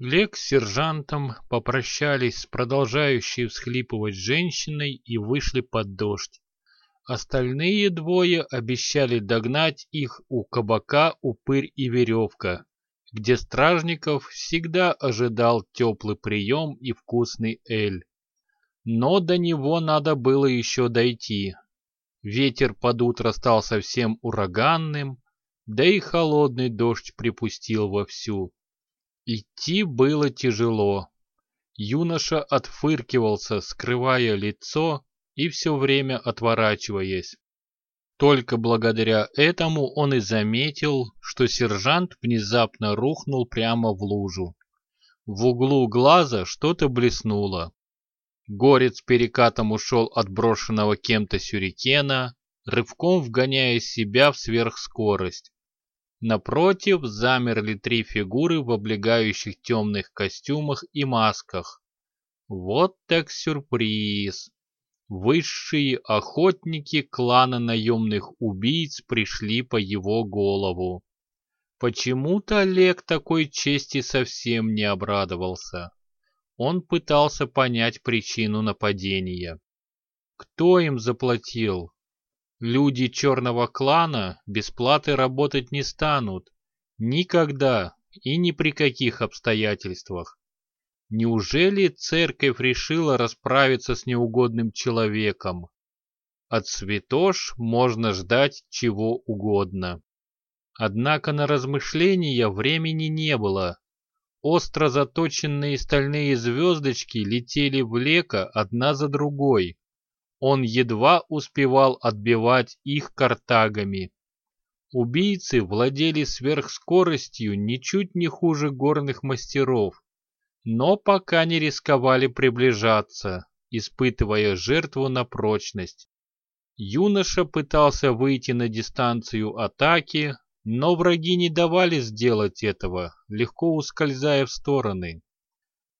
Лек с сержантом попрощались с продолжающей всхлипывать женщиной и вышли под дождь. Остальные двое обещали догнать их у кабака «Упырь и веревка», где Стражников всегда ожидал теплый прием и вкусный эль. Но до него надо было еще дойти. Ветер под утро стал совсем ураганным, да и холодный дождь припустил вовсю. Идти было тяжело. Юноша отфыркивался, скрывая лицо и все время отворачиваясь. Только благодаря этому он и заметил, что сержант внезапно рухнул прямо в лужу. В углу глаза что-то блеснуло. Горец перекатом ушел от брошенного кем-то сюрикена, рывком вгоняя себя в сверхскорость. Напротив замерли три фигуры в облегающих темных костюмах и масках. Вот так сюрприз! Высшие охотники клана наемных убийц пришли по его голову. Почему-то Олег такой чести совсем не обрадовался. Он пытался понять причину нападения. Кто им заплатил? Люди черного клана без работать не станут. Никогда и ни при каких обстоятельствах. Неужели церковь решила расправиться с неугодным человеком? От святош можно ждать чего угодно. Однако на размышления времени не было. Остро заточенные стальные звездочки летели в леко одна за другой. Он едва успевал отбивать их картагами. Убийцы владели сверхскоростью ничуть не хуже горных мастеров, но пока не рисковали приближаться, испытывая жертву на прочность. Юноша пытался выйти на дистанцию атаки, но враги не давали сделать этого, легко ускользая в стороны.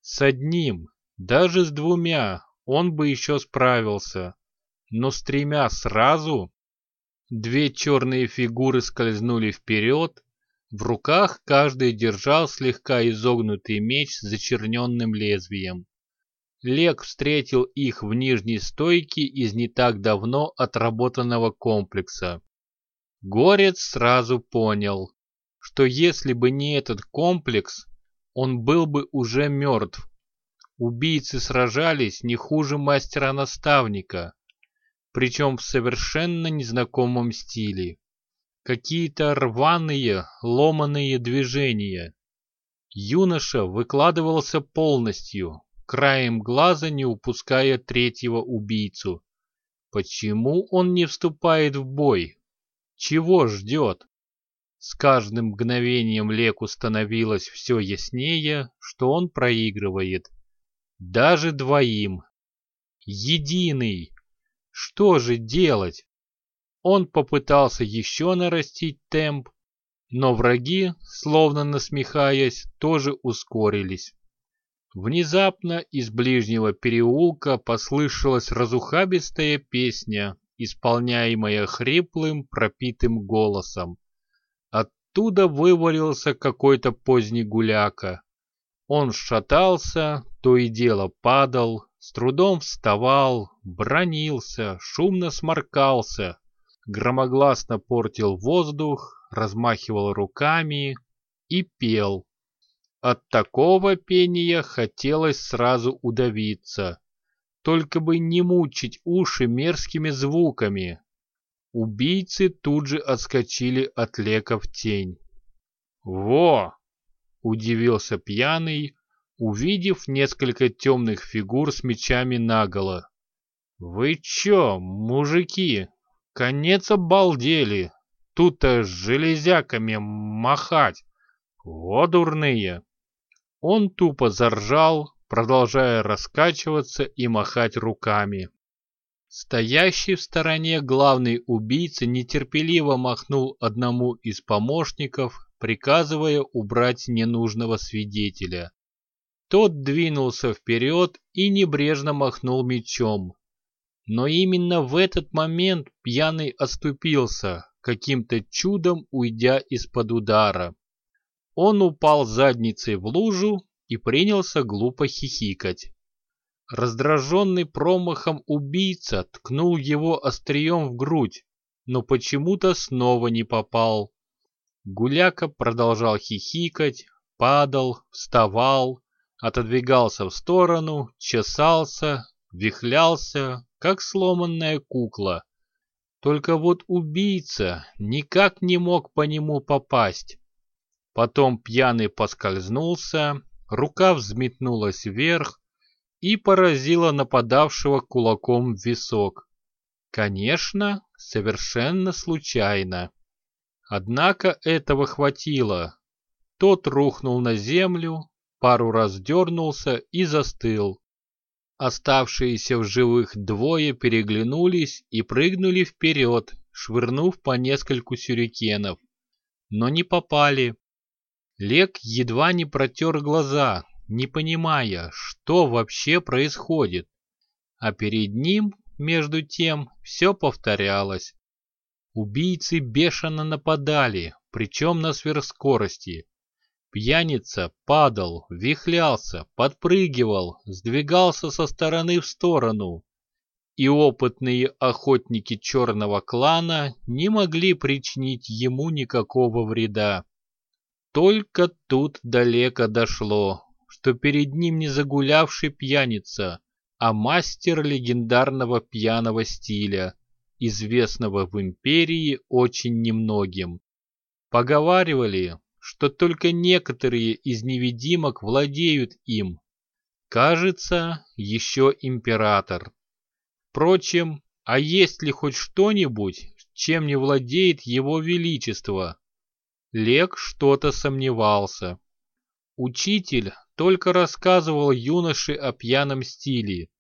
С одним, даже с двумя, он бы еще справился. Но с тремя сразу... Две черные фигуры скользнули вперед, в руках каждый держал слегка изогнутый меч с зачерненным лезвием. Лек встретил их в нижней стойке из не так давно отработанного комплекса. Горец сразу понял, что если бы не этот комплекс, он был бы уже мертв. Убийцы сражались не хуже мастера-наставника, причем в совершенно незнакомом стиле. Какие-то рваные, ломаные движения. Юноша выкладывался полностью, краем глаза не упуская третьего убийцу. Почему он не вступает в бой? Чего ждет? С каждым мгновением Леку становилось все яснее, что он проигрывает. Даже двоим. Единый. Что же делать? Он попытался еще нарастить темп, но враги, словно насмехаясь, тоже ускорились. Внезапно из ближнего переулка послышалась разухабистая песня, исполняемая хриплым, пропитым голосом. Оттуда вывалился какой-то поздний гуляка. Он шатался, то и дело падал, с трудом вставал, бронился, шумно сморкался, громогласно портил воздух, размахивал руками и пел. От такого пения хотелось сразу удавиться, только бы не мучить уши мерзкими звуками. Убийцы тут же отскочили от лека в тень. «Во!» — удивился пьяный, увидев несколько темных фигур с мечами наголо. «Вы чё, мужики, конец обалдели! Тут-то с железяками махать! О, дурные!» Он тупо заржал, продолжая раскачиваться и махать руками. Стоящий в стороне главный убийца нетерпеливо махнул одному из помощников, приказывая убрать ненужного свидетеля. Тот двинулся вперед и небрежно махнул мечом. Но именно в этот момент пьяный оступился, каким-то чудом уйдя из-под удара. Он упал задницей в лужу и принялся глупо хихикать. Раздраженный промахом убийца ткнул его острием в грудь, но почему-то снова не попал. Гуляка продолжал хихикать, падал, вставал, отодвигался в сторону, чесался, вихлялся, как сломанная кукла. Только вот убийца никак не мог по нему попасть. Потом пьяный поскользнулся, рука взметнулась вверх и поразила нападавшего кулаком в висок. Конечно, совершенно случайно. Однако этого хватило. Тот рухнул на землю, пару раз дернулся и застыл. Оставшиеся в живых двое переглянулись и прыгнули вперед, швырнув по нескольку сюрикенов. Но не попали. Лек едва не протер глаза, не понимая, что вообще происходит. А перед ним, между тем, все повторялось. Убийцы бешено нападали, причем на сверхскорости. Пьяница падал, вихлялся, подпрыгивал, сдвигался со стороны в сторону. И опытные охотники черного клана не могли причинить ему никакого вреда. Только тут далеко дошло, что перед ним не загулявший пьяница, а мастер легендарного пьяного стиля, известного в империи очень немногим. Поговаривали, что только некоторые из невидимок владеют им. Кажется, еще император. Впрочем, а есть ли хоть что-нибудь, чем не владеет его величество? Лек что-то сомневался. Учитель только рассказывал юноше о пьяном стиле.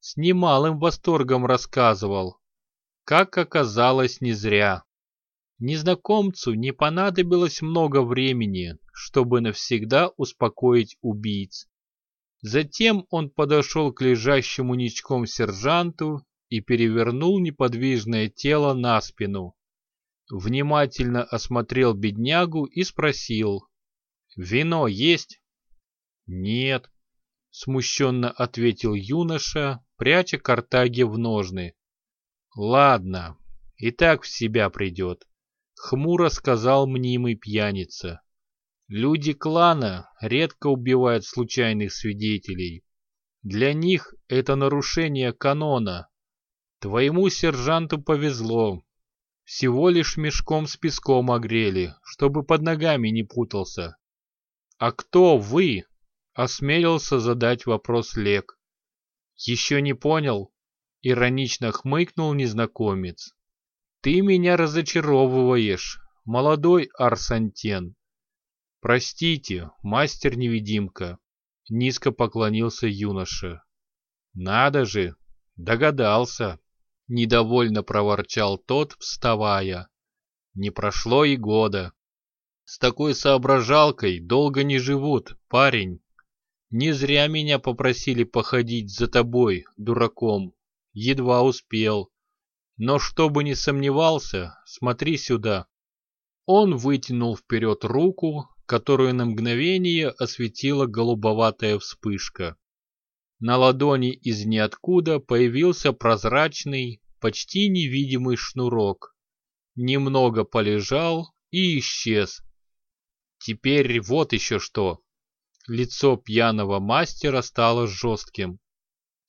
С немалым восторгом рассказывал. Как оказалось, не зря. Незнакомцу не понадобилось много времени, чтобы навсегда успокоить убийц. Затем он подошел к лежащему ничком сержанту и перевернул неподвижное тело на спину. Внимательно осмотрел беднягу и спросил. «Вино есть?» «Нет», — смущенно ответил юноша, пряча картаги в ножны. «Ладно, и так в себя придет». Хмуро сказал мнимый пьяница. Люди клана редко убивают случайных свидетелей. Для них это нарушение канона. Твоему сержанту повезло. Всего лишь мешком с песком огрели, чтобы под ногами не путался. А кто вы? Осмелился задать вопрос Лек. Еще не понял? Иронично хмыкнул незнакомец. Ты меня разочаровываешь, молодой Арсантен. Простите, мастер-невидимка, низко поклонился юноша. Надо же, догадался, недовольно проворчал тот, вставая. Не прошло и года. С такой соображалкой долго не живут, парень. Не зря меня попросили походить за тобой, дураком. Едва успел. Но чтобы не сомневался, смотри сюда. Он вытянул вперед руку, которую на мгновение осветила голубоватая вспышка. На ладони из ниоткуда появился прозрачный, почти невидимый шнурок. Немного полежал и исчез. Теперь вот еще что. Лицо пьяного мастера стало жестким.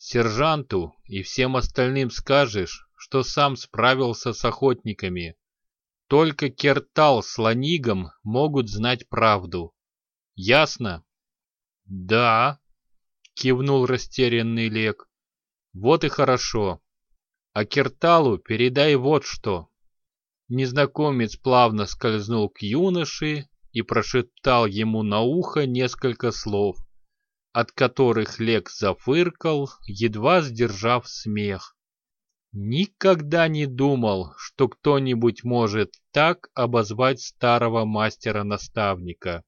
Сержанту и всем остальным скажешь, что сам справился с охотниками. Только Кертал с Ланигом могут знать правду. Ясно? Да, кивнул растерянный Лек. Вот и хорошо. А Керталу передай вот что. Незнакомец плавно скользнул к юноше и прошептал ему на ухо несколько слов, от которых Лек зафыркал, едва сдержав смех. Никогда не думал, что кто-нибудь может так обозвать старого мастера-наставника.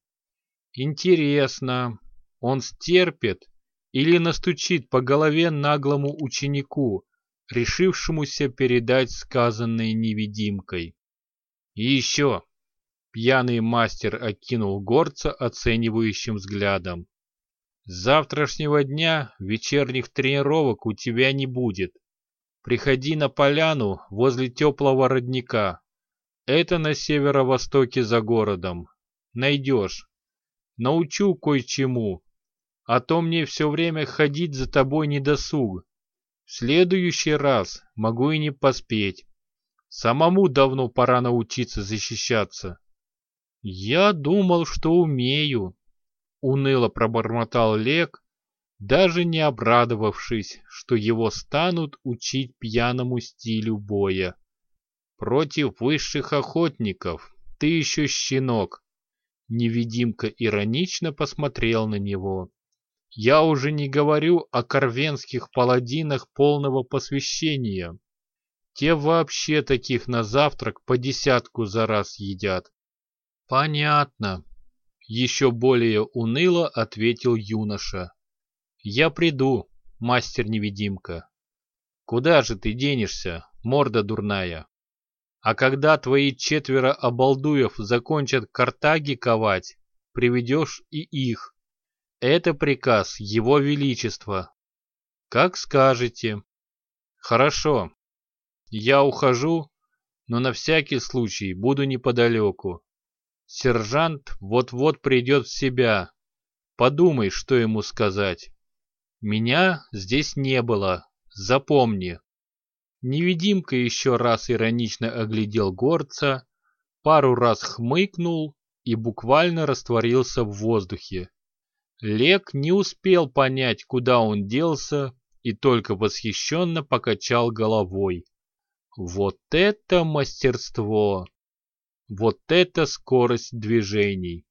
Интересно, он стерпит или настучит по голове наглому ученику, решившемуся передать сказанное невидимкой. И еще, пьяный мастер окинул горца оценивающим взглядом. С завтрашнего дня вечерних тренировок у тебя не будет. Приходи на поляну возле теплого родника. Это на северо-востоке за городом. Найдешь. Научу кое-чему. А то мне все время ходить за тобой не досуг. В следующий раз могу и не поспеть. Самому давно пора научиться защищаться. Я думал, что умею, уныло пробормотал Лек, даже не обрадовавшись, что его станут учить пьяному стилю боя. Против высших охотников ты еще щенок. Невидимка иронично посмотрел на него. Я уже не говорю о корвенских паладинах полного посвящения. Те вообще таких на завтрак по десятку за раз едят. Понятно. Еще более уныло ответил юноша. Я приду, мастер-невидимка. Куда же ты денешься, морда дурная? А когда твои четверо обалдуев закончат картаги ковать, приведешь и их. Это приказ Его Величества. Как скажете. Хорошо. Я ухожу, но на всякий случай буду неподалеку. Сержант вот-вот придет в себя. Подумай, что ему сказать. Меня здесь не было, запомни. Невидимка еще раз иронично оглядел горца, пару раз хмыкнул и буквально растворился в воздухе. Лек не успел понять, куда он делся, и только восхищенно покачал головой. Вот это мастерство! Вот это скорость движений!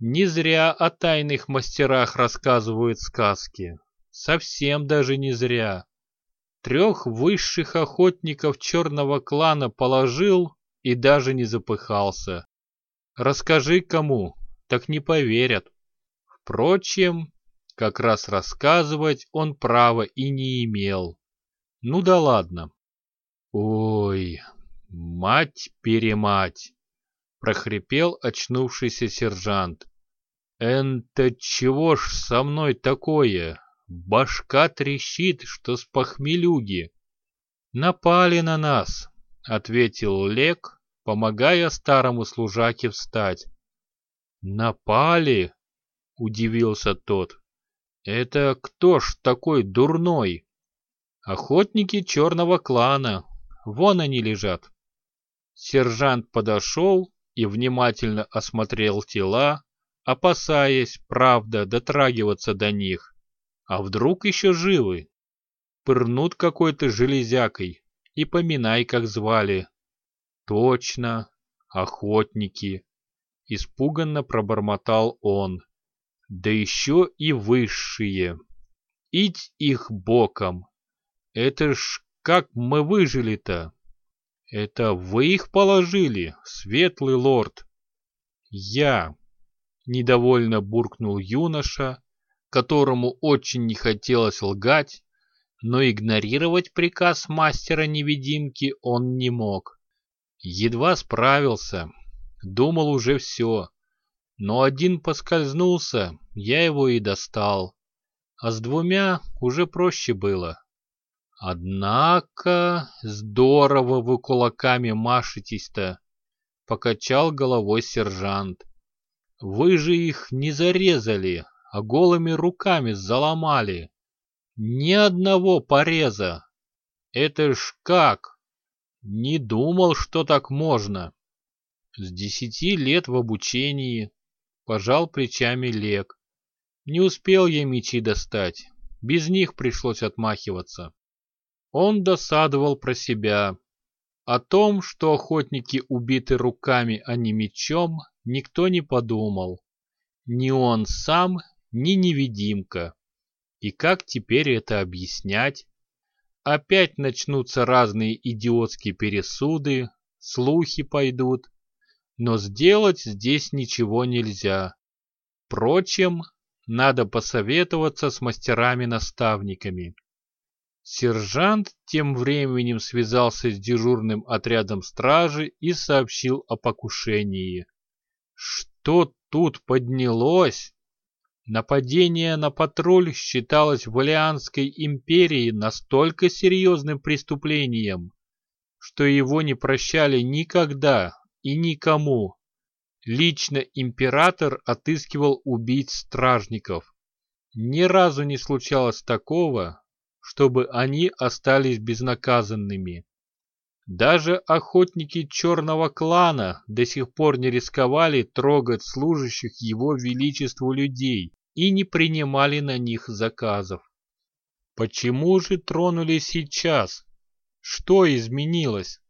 Не зря о тайных мастерах рассказывают сказки. Совсем даже не зря. Трех высших охотников черного клана положил и даже не запыхался. Расскажи кому, так не поверят. Впрочем, как раз рассказывать он права и не имел. Ну да ладно. Ой, мать-перемать, прохрипел очнувшийся сержант. Это чего ж со мной такое? Башка трещит, что с похмелюги. Напали на нас, ответил Лек, помогая старому служаке встать. Напали? — удивился тот. «Это кто ж такой дурной?» «Охотники черного клана. Вон они лежат». Сержант подошел и внимательно осмотрел тела, опасаясь, правда, дотрагиваться до них. А вдруг еще живы? Пырнут какой-то железякой и поминай, как звали. Точно, охотники. Испуганно пробормотал он да еще и высшие. Ить их боком. Это ж как мы выжили-то? Это вы их положили, светлый лорд? Я, недовольно буркнул юноша, которому очень не хотелось лгать, но игнорировать приказ мастера-невидимки он не мог. Едва справился, думал уже все, но один поскользнулся, я его и достал. А с двумя уже проще было. Однако здорово вы кулаками машетесь-то, покачал головой сержант. Вы же их не зарезали, а голыми руками заломали. Ни одного пореза. Это ж как? Не думал, что так можно. С десяти лет в обучении, Пожал плечами Лек. Не успел я мечи достать. Без них пришлось отмахиваться. Он досадовал про себя. О том, что охотники убиты руками, а не мечом, никто не подумал. Ни он сам, ни невидимка. И как теперь это объяснять? Опять начнутся разные идиотские пересуды, слухи пойдут, но сделать здесь ничего нельзя. Впрочем, надо посоветоваться с мастерами-наставниками. Сержант тем временем связался с дежурным отрядом стражи и сообщил о покушении. Что тут поднялось? Нападение на патруль считалось в Валианской империи настолько серьезным преступлением, что его не прощали никогда и никому. Лично император отыскивал убийц стражников. Ни разу не случалось такого, чтобы они остались безнаказанными. Даже охотники черного клана до сих пор не рисковали трогать служащих его величеству людей и не принимали на них заказов. Почему же тронули сейчас? Что изменилось?